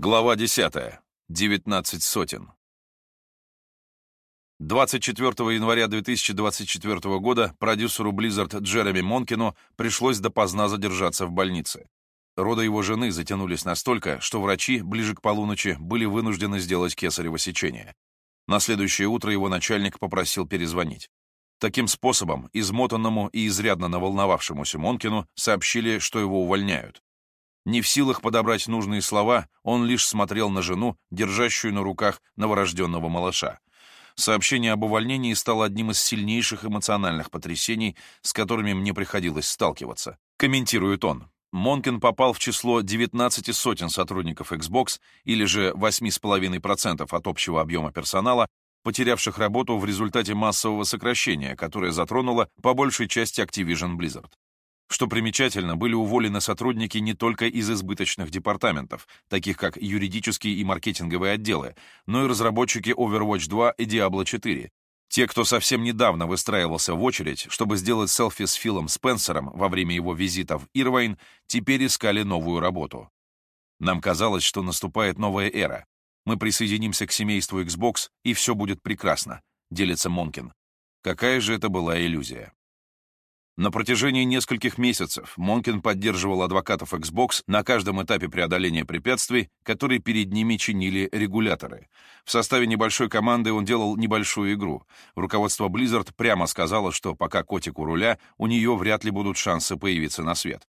Глава 10. 19 сотен. 24 января 2024 года продюсеру Blizzard Джереми Монкину пришлось допоздна задержаться в больнице. Роды его жены затянулись настолько, что врачи ближе к полуночи были вынуждены сделать кесарево сечение. На следующее утро его начальник попросил перезвонить. Таким способом измотанному и изрядно наволновавшемуся Монкину сообщили, что его увольняют. Не в силах подобрать нужные слова, он лишь смотрел на жену, держащую на руках новорожденного малыша. Сообщение об увольнении стало одним из сильнейших эмоциональных потрясений, с которыми мне приходилось сталкиваться. Комментирует он. Монкин попал в число 19 сотен сотрудников Xbox или же 8,5% от общего объема персонала, потерявших работу в результате массового сокращения, которое затронуло по большей части Activision Blizzard. Что примечательно, были уволены сотрудники не только из избыточных департаментов, таких как юридические и маркетинговые отделы, но и разработчики Overwatch 2 и Diablo 4. Те, кто совсем недавно выстраивался в очередь, чтобы сделать селфи с Филом Спенсером во время его визита в Ирвайн, теперь искали новую работу. Нам казалось, что наступает новая эра. Мы присоединимся к семейству Xbox, и все будет прекрасно, делится Монкин. Какая же это была иллюзия. На протяжении нескольких месяцев Монкин поддерживал адвокатов Xbox на каждом этапе преодоления препятствий, которые перед ними чинили регуляторы. В составе небольшой команды он делал небольшую игру. Руководство Blizzard прямо сказало, что пока котик у руля, у нее вряд ли будут шансы появиться на свет.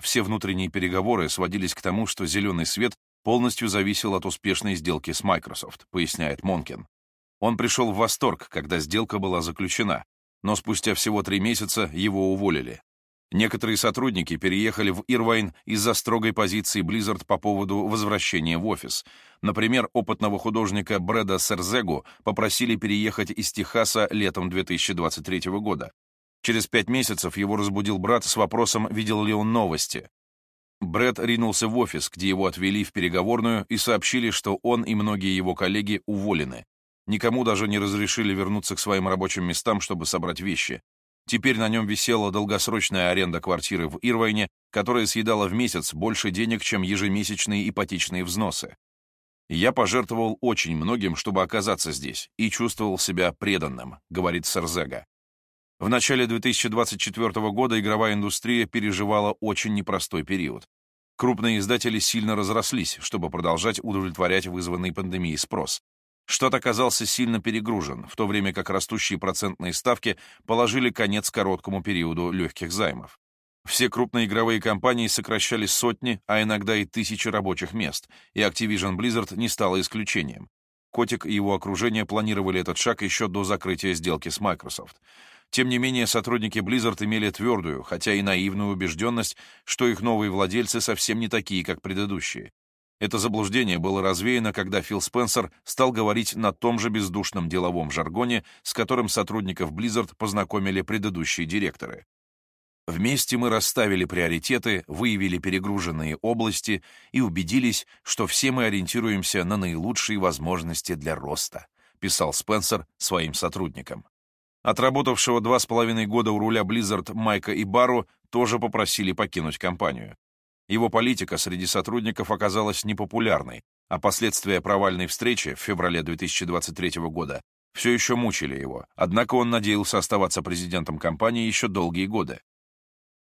Все внутренние переговоры сводились к тому, что зеленый свет полностью зависел от успешной сделки с Microsoft, поясняет Монкин. Он пришел в восторг, когда сделка была заключена, но спустя всего три месяца его уволили. Некоторые сотрудники переехали в Ирвайн из-за строгой позиции Blizzard по поводу возвращения в офис. Например, опытного художника Брэда Серзегу попросили переехать из Техаса летом 2023 года. Через пять месяцев его разбудил брат с вопросом, видел ли он новости. Брэд ринулся в офис, где его отвели в переговорную и сообщили, что он и многие его коллеги уволены. Никому даже не разрешили вернуться к своим рабочим местам, чтобы собрать вещи. Теперь на нем висела долгосрочная аренда квартиры в Ирвайне, которая съедала в месяц больше денег, чем ежемесячные ипотечные взносы. «Я пожертвовал очень многим, чтобы оказаться здесь, и чувствовал себя преданным», — говорит Сарзега. В начале 2024 года игровая индустрия переживала очень непростой период. Крупные издатели сильно разрослись, чтобы продолжать удовлетворять вызванный пандемией спрос. Штат оказался сильно перегружен, в то время как растущие процентные ставки положили конец короткому периоду легких займов. Все крупные игровые компании сокращали сотни, а иногда и тысячи рабочих мест, и Activision Blizzard не стало исключением. Котик и его окружение планировали этот шаг еще до закрытия сделки с Microsoft. Тем не менее, сотрудники Blizzard имели твердую, хотя и наивную убежденность, что их новые владельцы совсем не такие, как предыдущие. Это заблуждение было развеяно, когда Фил Спенсер стал говорить на том же бездушном деловом жаргоне, с которым сотрудников Blizzard познакомили предыдущие директоры. Вместе мы расставили приоритеты, выявили перегруженные области и убедились, что все мы ориентируемся на наилучшие возможности для роста, писал Спенсер своим сотрудникам. Отработавшего два с половиной года у руля Blizzard Майка и Бару тоже попросили покинуть компанию. Его политика среди сотрудников оказалась непопулярной, а последствия провальной встречи в феврале 2023 года все еще мучили его, однако он надеялся оставаться президентом компании еще долгие годы.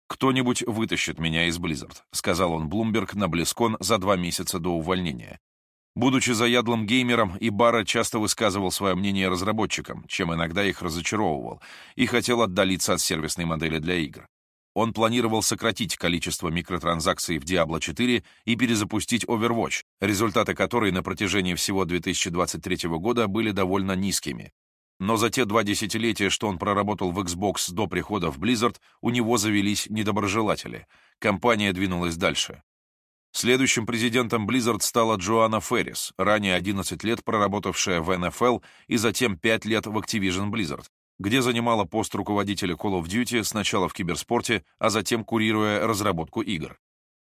«Кто-нибудь вытащит меня из Blizzard», — сказал он Блумберг на Близкон за два месяца до увольнения. Будучи заядлым геймером, Ибара часто высказывал свое мнение разработчикам, чем иногда их разочаровывал, и хотел отдалиться от сервисной модели для игр. Он планировал сократить количество микротранзакций в Diablo 4 и перезапустить Overwatch, результаты которой на протяжении всего 2023 года были довольно низкими. Но за те два десятилетия, что он проработал в Xbox до прихода в Blizzard, у него завелись недоброжелатели. Компания двинулась дальше. Следующим президентом Blizzard стала Джоанна Феррис, ранее 11 лет проработавшая в NFL и затем 5 лет в Activision Blizzard, где занимала пост руководителя Call of Duty сначала в киберспорте, а затем курируя разработку игр.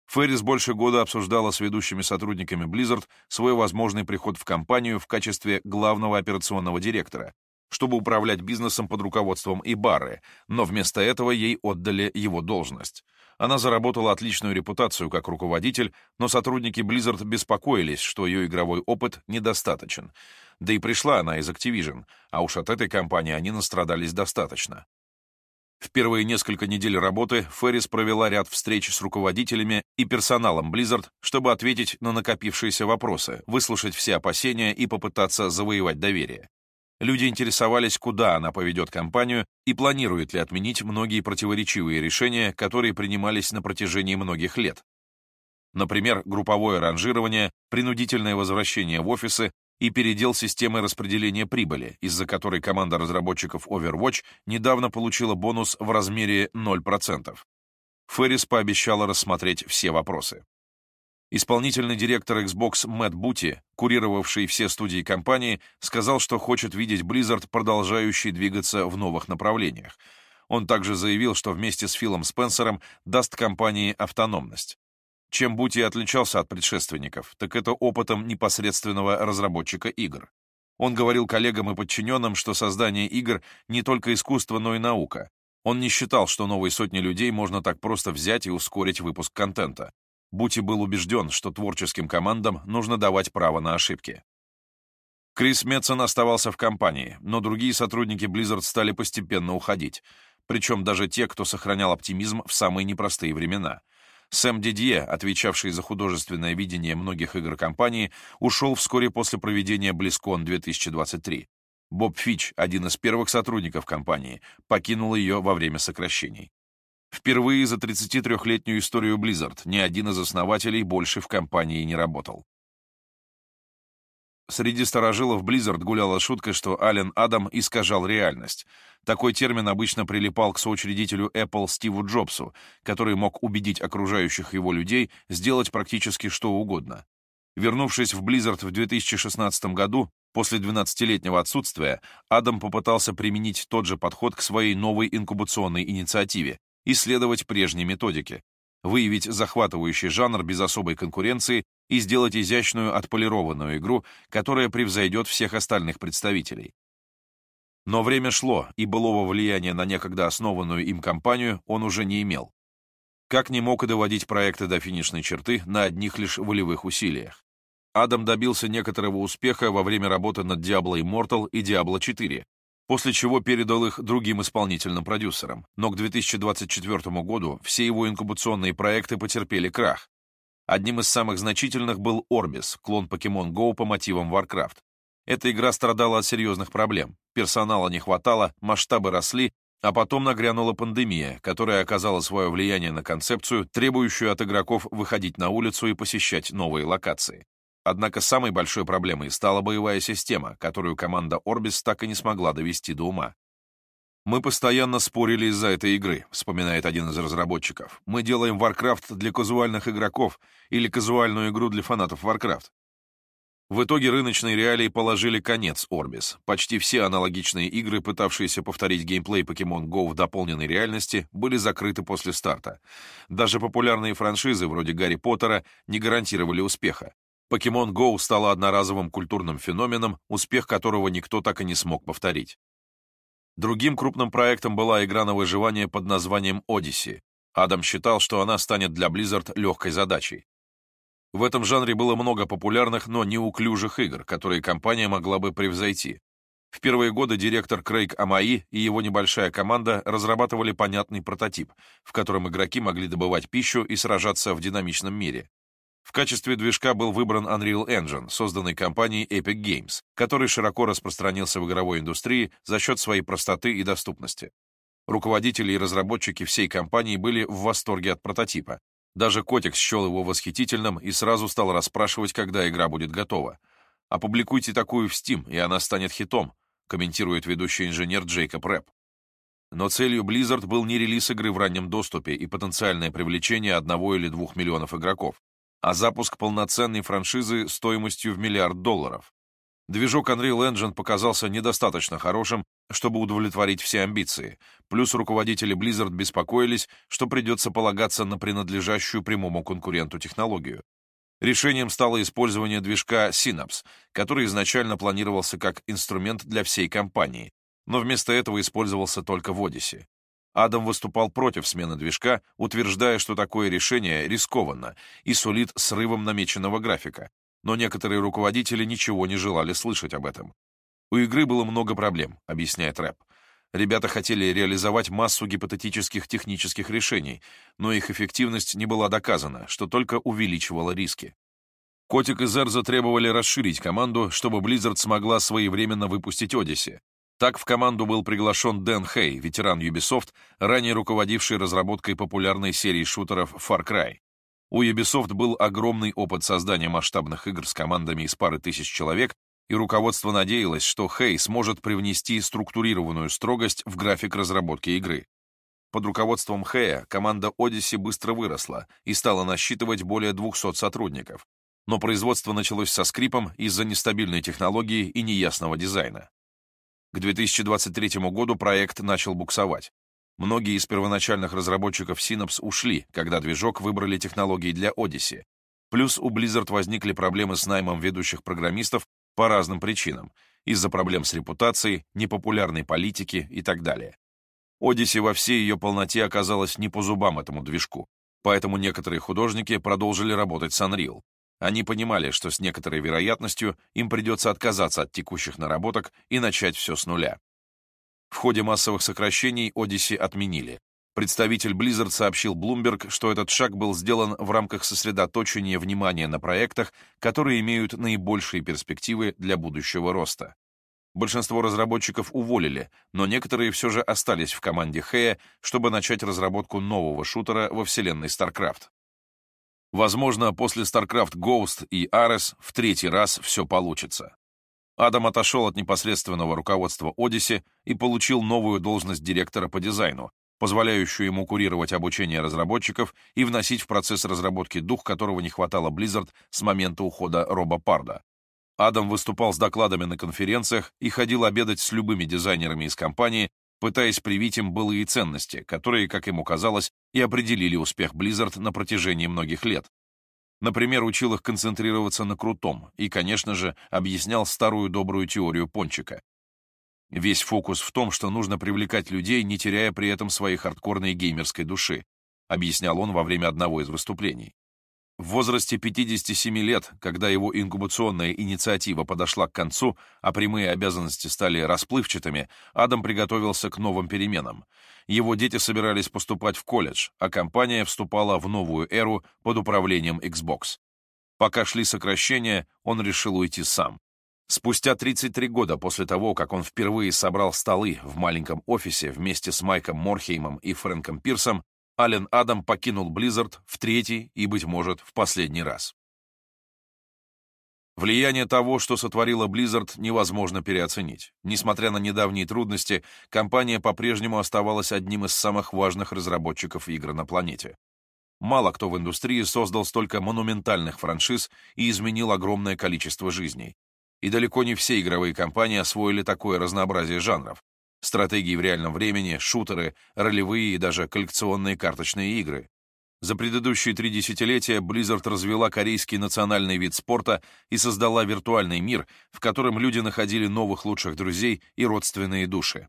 Феррис больше года обсуждала с ведущими сотрудниками Blizzard свой возможный приход в компанию в качестве главного операционного директора, чтобы управлять бизнесом под руководством Ибары, но вместо этого ей отдали его должность. Она заработала отличную репутацию как руководитель, но сотрудники Blizzard беспокоились, что ее игровой опыт недостаточен. Да и пришла она из Activision, а уж от этой компании они настрадались достаточно. В первые несколько недель работы Феррис провела ряд встреч с руководителями и персоналом Blizzard, чтобы ответить на накопившиеся вопросы, выслушать все опасения и попытаться завоевать доверие. Люди интересовались, куда она поведет компанию и планирует ли отменить многие противоречивые решения, которые принимались на протяжении многих лет. Например, групповое ранжирование, принудительное возвращение в офисы и передел системы распределения прибыли, из-за которой команда разработчиков Overwatch недавно получила бонус в размере 0%. Феррис пообещала рассмотреть все вопросы. Исполнительный директор Xbox Мэтт Бути, курировавший все студии компании, сказал, что хочет видеть Blizzard продолжающий двигаться в новых направлениях. Он также заявил, что вместе с Филом Спенсером даст компании автономность. Чем Бути отличался от предшественников, так это опытом непосредственного разработчика игр. Он говорил коллегам и подчиненным, что создание игр не только искусство, но и наука. Он не считал, что новые сотни людей можно так просто взять и ускорить выпуск контента. Бути был убежден, что творческим командам нужно давать право на ошибки. Крис Метсон оставался в компании, но другие сотрудники Blizzard стали постепенно уходить, причем даже те, кто сохранял оптимизм в самые непростые времена — Сэм Дидье, отвечавший за художественное видение многих игр компании, ушел вскоре после проведения BlizzCon 2023. Боб Фич, один из первых сотрудников компании, покинул ее во время сокращений. Впервые за 33-летнюю историю Blizzard ни один из основателей больше в компании не работал. Среди старожилов Blizzard гуляла шутка, что Ален Адам искажал реальность. Такой термин обычно прилипал к соучредителю Apple Стиву Джобсу, который мог убедить окружающих его людей сделать практически что угодно. Вернувшись в Blizzard в 2016 году, после 12-летнего отсутствия, Адам попытался применить тот же подход к своей новой инкубационной инициативе, исследовать прежние методики, выявить захватывающий жанр без особой конкуренции и сделать изящную отполированную игру, которая превзойдет всех остальных представителей. Но время шло, и былого влияния на некогда основанную им компанию он уже не имел. Как не мог и доводить проекты до финишной черты на одних лишь волевых усилиях. Адам добился некоторого успеха во время работы над Diablo Immortal и Diablo 4, после чего передал их другим исполнительным продюсерам, но к 2024 году все его инкубационные проекты потерпели крах. Одним из самых значительных был Orbis, клон Pokemon Go по мотивам Warcraft. Эта игра страдала от серьезных проблем. Персонала не хватало, масштабы росли, а потом нагрянула пандемия, которая оказала свое влияние на концепцию, требующую от игроков выходить на улицу и посещать новые локации. Однако самой большой проблемой стала боевая система, которую команда Orbis так и не смогла довести до ума. «Мы постоянно спорили из-за этой игры», — вспоминает один из разработчиков. «Мы делаем Warcraft для казуальных игроков или казуальную игру для фанатов Warcraft». В итоге рыночные реалии положили конец Orbis. Почти все аналогичные игры, пытавшиеся повторить геймплей Pokemon Go в дополненной реальности, были закрыты после старта. Даже популярные франшизы вроде Гарри Поттера не гарантировали успеха. Pokemon Go стала одноразовым культурным феноменом, успех которого никто так и не смог повторить. Другим крупным проектом была игра на выживание под названием Odyssey. Адам считал, что она станет для Blizzard легкой задачей. В этом жанре было много популярных, но неуклюжих игр, которые компания могла бы превзойти. В первые годы директор Крейг Амаи и его небольшая команда разрабатывали понятный прототип, в котором игроки могли добывать пищу и сражаться в динамичном мире. В качестве движка был выбран Unreal Engine, созданный компанией Epic Games, который широко распространился в игровой индустрии за счет своей простоты и доступности. Руководители и разработчики всей компании были в восторге от прототипа. Даже Котик счел его восхитительным и сразу стал расспрашивать, когда игра будет готова. «Опубликуйте такую в Steam, и она станет хитом», комментирует ведущий инженер Джейкоб Рэп. Но целью Blizzard был не релиз игры в раннем доступе и потенциальное привлечение одного или двух миллионов игроков а запуск полноценной франшизы стоимостью в миллиард долларов. Движок Unreal Engine показался недостаточно хорошим, чтобы удовлетворить все амбиции, плюс руководители Blizzard беспокоились, что придется полагаться на принадлежащую прямому конкуренту технологию. Решением стало использование движка Synapse, который изначально планировался как инструмент для всей компании, но вместо этого использовался только в Odyssey. Адам выступал против смены движка, утверждая, что такое решение рискованно и сулит срывом намеченного графика, но некоторые руководители ничего не желали слышать об этом. У игры было много проблем, объясняет Рэп. Ребята хотели реализовать массу гипотетических технических решений, но их эффективность не была доказана, что только увеличивало риски. Котик и Зер затребовали расширить команду, чтобы Blizzard смогла своевременно выпустить Odyssey. Так в команду был приглашен Дэн Хей, ветеран Ubisoft, ранее руководивший разработкой популярной серии шутеров Far Cry. У Ubisoft был огромный опыт создания масштабных игр с командами из пары тысяч человек, и руководство надеялось, что Хей сможет привнести структурированную строгость в график разработки игры. Под руководством Хэя команда Odyssey быстро выросла и стала насчитывать более 200 сотрудников, но производство началось со скрипом из-за нестабильной технологии и неясного дизайна. К 2023 году проект начал буксовать. Многие из первоначальных разработчиков Synapse ушли, когда движок выбрали технологии для Odyssey. Плюс у Blizzard возникли проблемы с наймом ведущих программистов по разным причинам, из-за проблем с репутацией, непопулярной политики и так далее. Odyssey во всей ее полноте оказалась не по зубам этому движку, поэтому некоторые художники продолжили работать с Unreal. Они понимали, что с некоторой вероятностью им придется отказаться от текущих наработок и начать все с нуля. В ходе массовых сокращений Odyssey отменили. Представитель Blizzard сообщил Bloomberg, что этот шаг был сделан в рамках сосредоточения внимания на проектах, которые имеют наибольшие перспективы для будущего роста. Большинство разработчиков уволили, но некоторые все же остались в команде Хэя, чтобы начать разработку нового шутера во вселенной StarCraft. Возможно, после StarCraft Ghost и Ares в третий раз все получится. Адам отошел от непосредственного руководства Odyssey и получил новую должность директора по дизайну, позволяющую ему курировать обучение разработчиков и вносить в процесс разработки дух, которого не хватало Blizzard с момента ухода Роба Парда. Адам выступал с докладами на конференциях и ходил обедать с любыми дизайнерами из компании, пытаясь привить им былые ценности, которые, как ему казалось, и определили успех Blizzard на протяжении многих лет. Например, учил их концентрироваться на крутом и, конечно же, объяснял старую добрую теорию пончика. Весь фокус в том, что нужно привлекать людей, не теряя при этом своей хардкорной геймерской души, объяснял он во время одного из выступлений. В возрасте 57 лет, когда его инкубационная инициатива подошла к концу, а прямые обязанности стали расплывчатыми, Адам приготовился к новым переменам. Его дети собирались поступать в колледж, а компания вступала в новую эру под управлением Xbox. Пока шли сокращения, он решил уйти сам. Спустя 33 года после того, как он впервые собрал столы в маленьком офисе вместе с Майком Морхеймом и Фрэнком Пирсом, Ален Адам покинул Blizzard в третий и, быть может, в последний раз. Влияние того, что сотворила Blizzard, невозможно переоценить. Несмотря на недавние трудности, компания по-прежнему оставалась одним из самых важных разработчиков игр на планете. Мало кто в индустрии создал столько монументальных франшиз и изменил огромное количество жизней. И далеко не все игровые компании освоили такое разнообразие жанров стратегии в реальном времени, шутеры, ролевые и даже коллекционные карточные игры. За предыдущие три десятилетия Blizzard развела корейский национальный вид спорта и создала виртуальный мир, в котором люди находили новых лучших друзей и родственные души.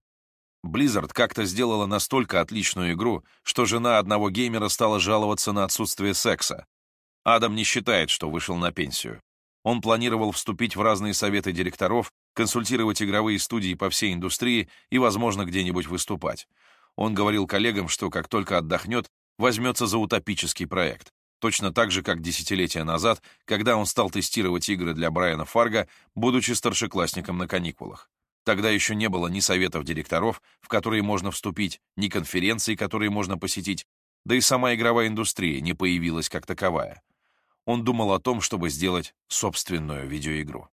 Blizzard как-то сделала настолько отличную игру, что жена одного геймера стала жаловаться на отсутствие секса. Адам не считает, что вышел на пенсию. Он планировал вступить в разные советы директоров консультировать игровые студии по всей индустрии и, возможно, где-нибудь выступать. Он говорил коллегам, что как только отдохнет, возьмется за утопический проект. Точно так же, как десятилетия назад, когда он стал тестировать игры для Брайана Фарга, будучи старшеклассником на каникулах. Тогда еще не было ни советов директоров, в которые можно вступить, ни конференций, которые можно посетить, да и сама игровая индустрия не появилась как таковая. Он думал о том, чтобы сделать собственную видеоигру.